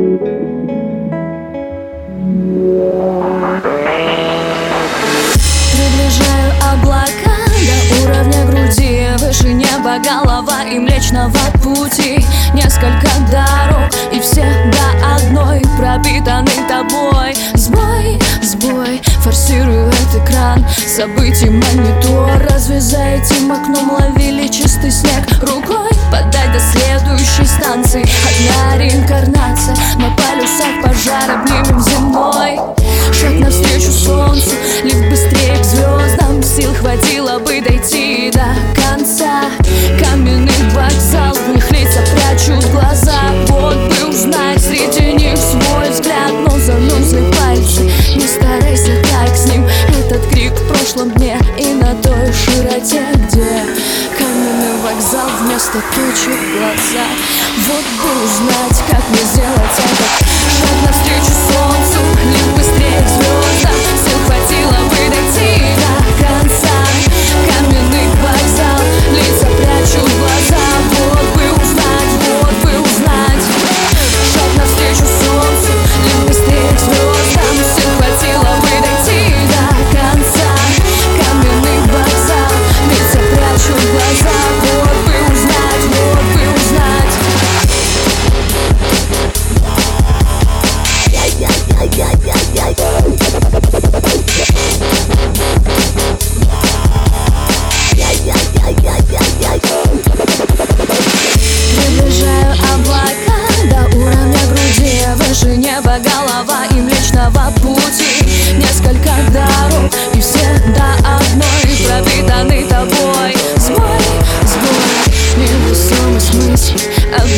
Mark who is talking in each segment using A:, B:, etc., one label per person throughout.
A: Приближаю облака до уровня груди. Выше неба голова и млечного пути. Несколько дорог и все до одной Пропитаны тобой. Сбой, сбой, форсирую этот экран. Событий монитор Разве за этим окном ловили чистый снег. Рукой подай до след навстречу солнцу Лифт быстрее к звездам Сил хватило бы дойти до конца. Каменный вокзал В них лица прячут глаза. Вот бы узнать среди них свой взгляд. Но занозы пальцы Не старайся так с ним. Этот крик в прошлом дне И на той широте, где Каменный вокзал вместо тучи глаза. Вот бы узнать, как мне сделать это. Шаг навстречу солнцу,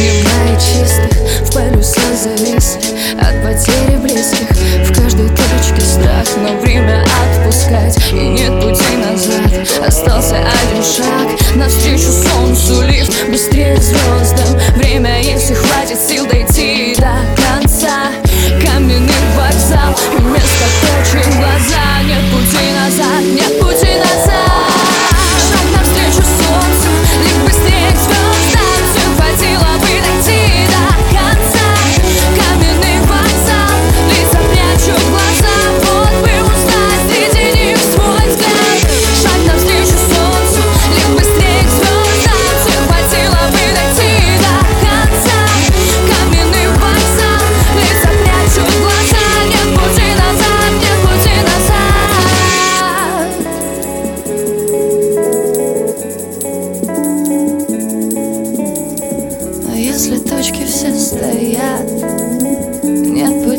A: Обнимает чистых, в полюса зависли От потери близких. В каждой точке страх, но время отпускать. И нет пути назад Остался один шаг. Навстречу солнцу лифт Быстрее звездам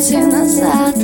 A: пути назад